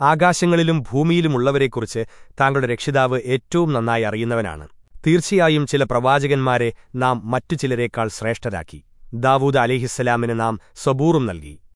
ആകാശങ്ങളിലും ഭൂമിയിലുമുള്ളവരെക്കുറിച്ച് താങ്കളുടെ രക്ഷിതാവ് ഏറ്റവും നന്നായി അറിയുന്നവനാണ്. തീർച്ചയായും ചില പ്രവാചകന്മാരെ നാം മറ്റു ചിലരേക്കാൾ ശ്രേഷ്ഠരാക്കി. ദാവൂദ് അലിഹിസ്സലാമിന് നാം സബൂറും നൽകി.